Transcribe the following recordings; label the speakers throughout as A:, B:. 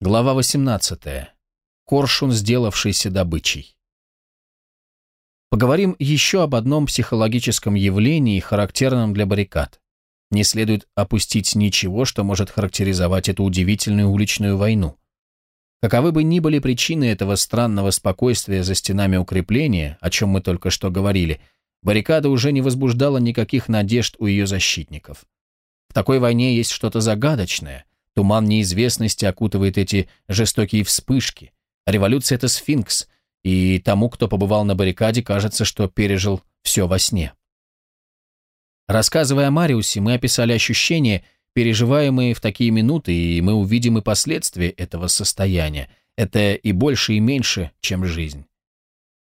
A: Глава 18. Коршун, сделавшийся добычей. Поговорим еще об одном психологическом явлении, характерном для баррикад. Не следует опустить ничего, что может характеризовать эту удивительную уличную войну. Каковы бы ни были причины этого странного спокойствия за стенами укрепления, о чем мы только что говорили, баррикада уже не возбуждала никаких надежд у ее защитников. В такой войне есть что-то загадочное, Туман неизвестности окутывает эти жестокие вспышки. Революция — это сфинкс, и тому, кто побывал на баррикаде, кажется, что пережил все во сне. Рассказывая о Мариусе, мы описали ощущения, переживаемые в такие минуты, и мы увидим и последствия этого состояния. Это и больше, и меньше, чем жизнь.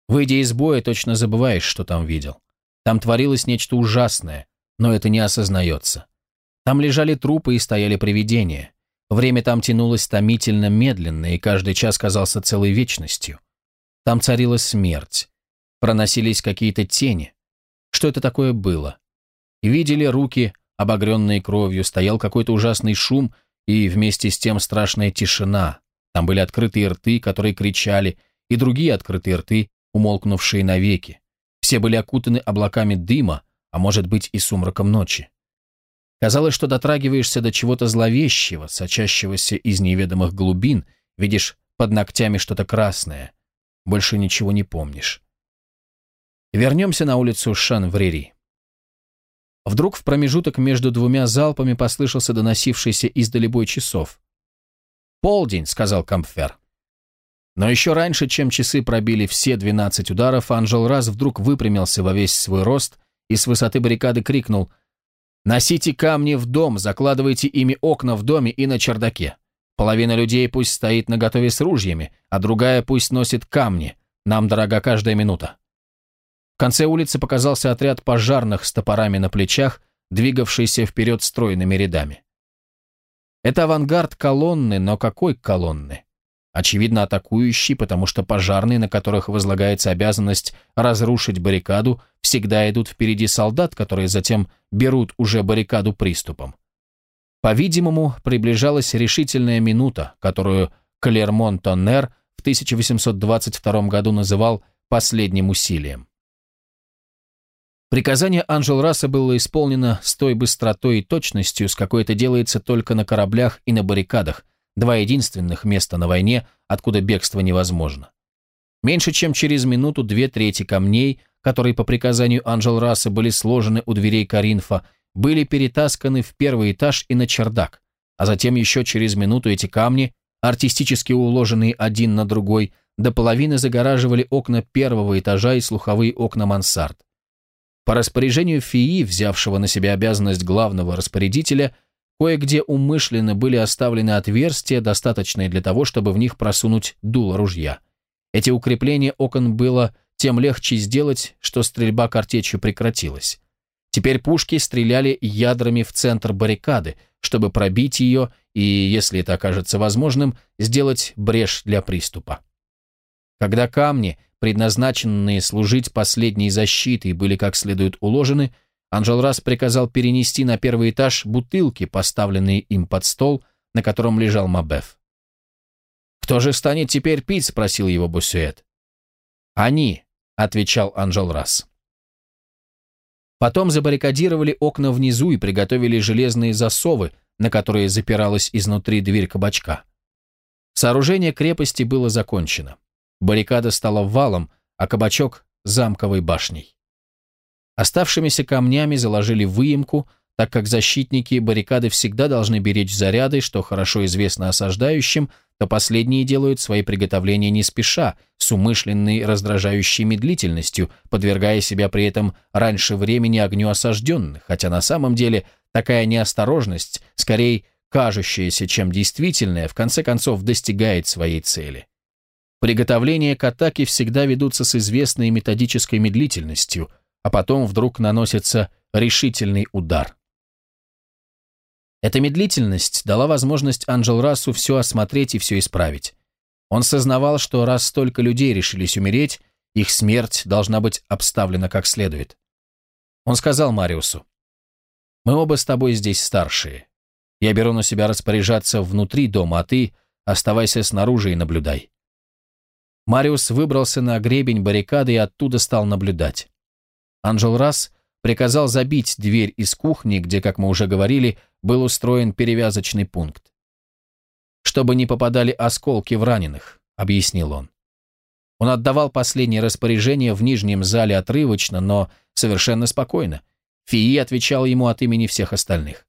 A: Выйдя из боя, точно забываешь, что там видел. Там творилось нечто ужасное, но это не осознается. Там лежали трупы и стояли привидения. Время там тянулось томительно медленно, и каждый час казался целой вечностью. Там царила смерть. Проносились какие-то тени. Что это такое было? видели руки, обогренные кровью, стоял какой-то ужасный шум, и вместе с тем страшная тишина. Там были открытые рты, которые кричали, и другие открытые рты, умолкнувшие навеки. Все были окутаны облаками дыма, а может быть и сумраком ночи. Казалось, что дотрагиваешься до чего-то зловещего, сочащегося из неведомых глубин, видишь под ногтями что-то красное. Больше ничего не помнишь. Вернемся на улицу Шанврери. Вдруг в промежуток между двумя залпами послышался доносившийся издали бой часов. «Полдень», — сказал Камфер. Но еще раньше, чем часы пробили все двенадцать ударов, Анжел раз вдруг выпрямился во весь свой рост и с высоты баррикады крикнул Носите камни в дом, закладывайте ими окна в доме и на чердаке. Половина людей пусть стоит наготове с ружьями, а другая пусть носит камни. Нам дорога каждая минута. В конце улицы показался отряд пожарных с топорами на плечах, двигавшийся вперед стройными рядами. Это авангард колонны, но какой колонны? Очевидно, атакующий, потому что пожарные, на которых возлагается обязанность разрушить баррикаду, всегда идут впереди солдат, которые затем берут уже баррикаду приступом. По-видимому, приближалась решительная минута, которую Клермон-Тоннер в 1822 году называл «последним усилием». Приказание Анжел Расса было исполнено с той быстротой и точностью, с какой это делается только на кораблях и на баррикадах, два единственных места на войне, откуда бегство невозможно. Меньше чем через минуту две трети камней, которые по приказанию Анжел Расса были сложены у дверей Каринфа, были перетасканы в первый этаж и на чердак, а затем еще через минуту эти камни, артистически уложенные один на другой, до половины загораживали окна первого этажа и слуховые окна мансард. По распоряжению ФИИ, взявшего на себя обязанность главного распорядителя, Кое-где умышленно были оставлены отверстия, достаточные для того, чтобы в них просунуть дуло ружья. Эти укрепления окон было тем легче сделать, что стрельба картечью прекратилась. Теперь пушки стреляли ядрами в центр баррикады, чтобы пробить ее и, если это окажется возможным, сделать брешь для приступа. Когда камни, предназначенные служить последней защитой, были как следует уложены, Анжел раз приказал перенести на первый этаж бутылки, поставленные им под стол, на котором лежал Мабеф. «Кто же станет теперь пить?» — спросил его Бусюэт. «Они», — отвечал Анжел раз. Потом забаррикадировали окна внизу и приготовили железные засовы, на которые запиралась изнутри дверь кабачка. Сооружение крепости было закончено. Баррикада стала валом, а кабачок — замковой башней. Оставшимися камнями заложили выемку, так как защитники баррикады всегда должны беречь заряды, что хорошо известно осаждающим, то последние делают свои приготовления не спеша, с умышленной раздражающей медлительностью, подвергая себя при этом раньше времени огню осажденных, хотя на самом деле такая неосторожность, скорее кажущаяся, чем действительная, в конце концов достигает своей цели. Приготовления к атаке всегда ведутся с известной методической медлительностью – а потом вдруг наносится решительный удар. Эта медлительность дала возможность Анджел Рассу все осмотреть и все исправить. Он сознавал, что раз столько людей решились умереть, их смерть должна быть обставлена как следует. Он сказал Мариусу, «Мы оба с тобой здесь старшие. Я беру на себя распоряжаться внутри дома, а ты Оставайся снаружи и наблюдай». Мариус выбрался на гребень баррикады и оттуда стал наблюдать. Анжел Расс приказал забить дверь из кухни, где, как мы уже говорили, был устроен перевязочный пункт. «Чтобы не попадали осколки в раненых», — объяснил он. Он отдавал последние распоряжения в нижнем зале отрывочно, но совершенно спокойно. Фии отвечал ему от имени всех остальных.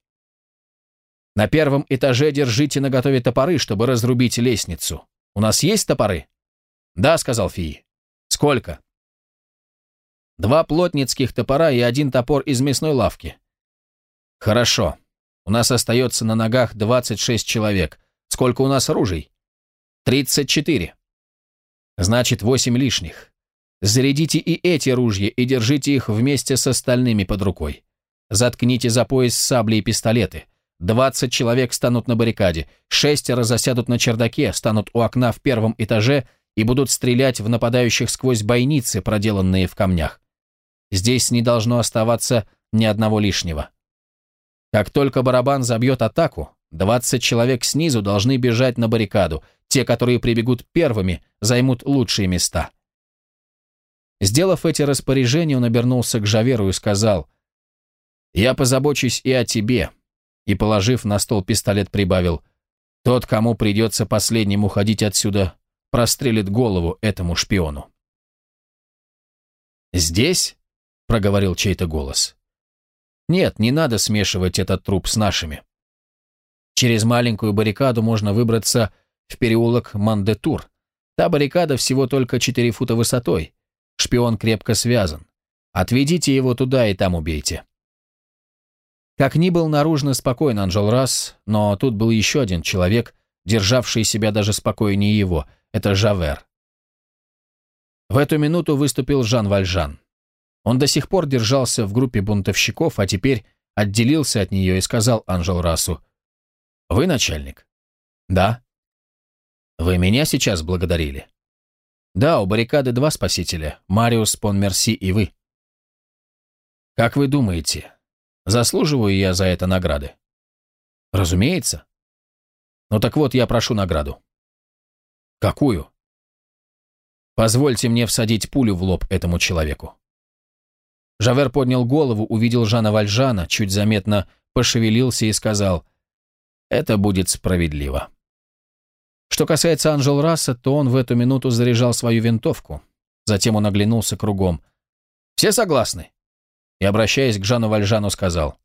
A: «На первом этаже держите наготове топоры, чтобы разрубить лестницу. У нас есть топоры?» «Да», — сказал Фии. «Сколько?» «Два плотницких топора и один топор из мясной лавки». «Хорошо. У нас остается на ногах 26 человек. Сколько у нас оружий?» «34». «Значит, восемь лишних. Зарядите и эти ружья и держите их вместе с остальными под рукой. Заткните за пояс сабли и пистолеты. Двадцать человек станут на баррикаде, шестеро засядут на чердаке, станут у окна в первом этаже и будут стрелять в нападающих сквозь бойницы, проделанные в камнях. Здесь не должно оставаться ни одного лишнего. Как только барабан забьет атаку, 20 человек снизу должны бежать на баррикаду. Те, которые прибегут первыми, займут лучшие места. Сделав эти распоряжения, он обернулся к Жаверу и сказал, «Я позабочусь и о тебе», и, положив на стол пистолет, прибавил, «Тот, кому придется последним уходить отсюда, прострелит голову этому шпиону. «Здесь?» — проговорил чей-то голос. «Нет, не надо смешивать этот труп с нашими. Через маленькую баррикаду можно выбраться в переулок Мандетур. Та баррикада всего только 4 фута высотой. Шпион крепко связан. Отведите его туда и там убейте». Как ни был наружно спокоен Анжел Расс, но тут был еще один человек, державший себя даже спокойнее его — это Жавер. В эту минуту выступил Жан Вальжан. Он до сих пор держался в группе бунтовщиков, а теперь отделился от нее и сказал Анжел Расу, «Вы начальник?» «Да». «Вы меня сейчас благодарили?» «Да, у баррикады два спасителя, Мариус Понмерси и вы». «Как вы думаете, заслуживаю я за это награды?» «Разумеется». «Ну так вот, я прошу награду». «Какую?» «Позвольте мне всадить пулю в лоб этому человеку». Жавер поднял голову, увидел Жана Вальжана, чуть заметно пошевелился и сказал, «Это будет справедливо». Что касается Анжел Расса, то он в эту минуту заряжал свою винтовку. Затем он оглянулся кругом. «Все согласны?» И, обращаясь к Жану Вальжану, сказал,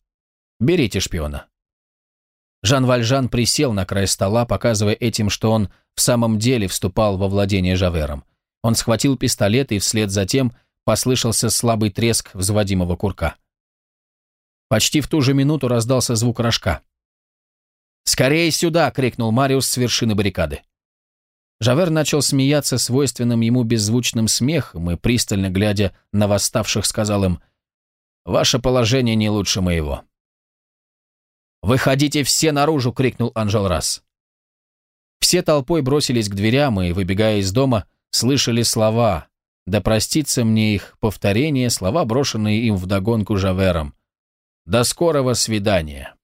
A: «Берите шпиона». Жан Вальжан присел на край стола, показывая этим, что он в самом деле вступал во владение Жавером. Он схватил пистолет, и вслед за тем послышался слабый треск взводимого курка. Почти в ту же минуту раздался звук рожка. «Скорее сюда!» — крикнул Мариус с вершины баррикады. Жавер начал смеяться свойственным ему беззвучным смехом и, пристально глядя на восставших, сказал им, «Ваше положение не лучше моего. «Выходите все наружу!» — крикнул Анжел Расс. Все толпой бросились к дверям и, выбегая из дома, слышали слова. Да простится мне их повторение, слова, брошенные им вдогонку Жавером. «До скорого свидания!»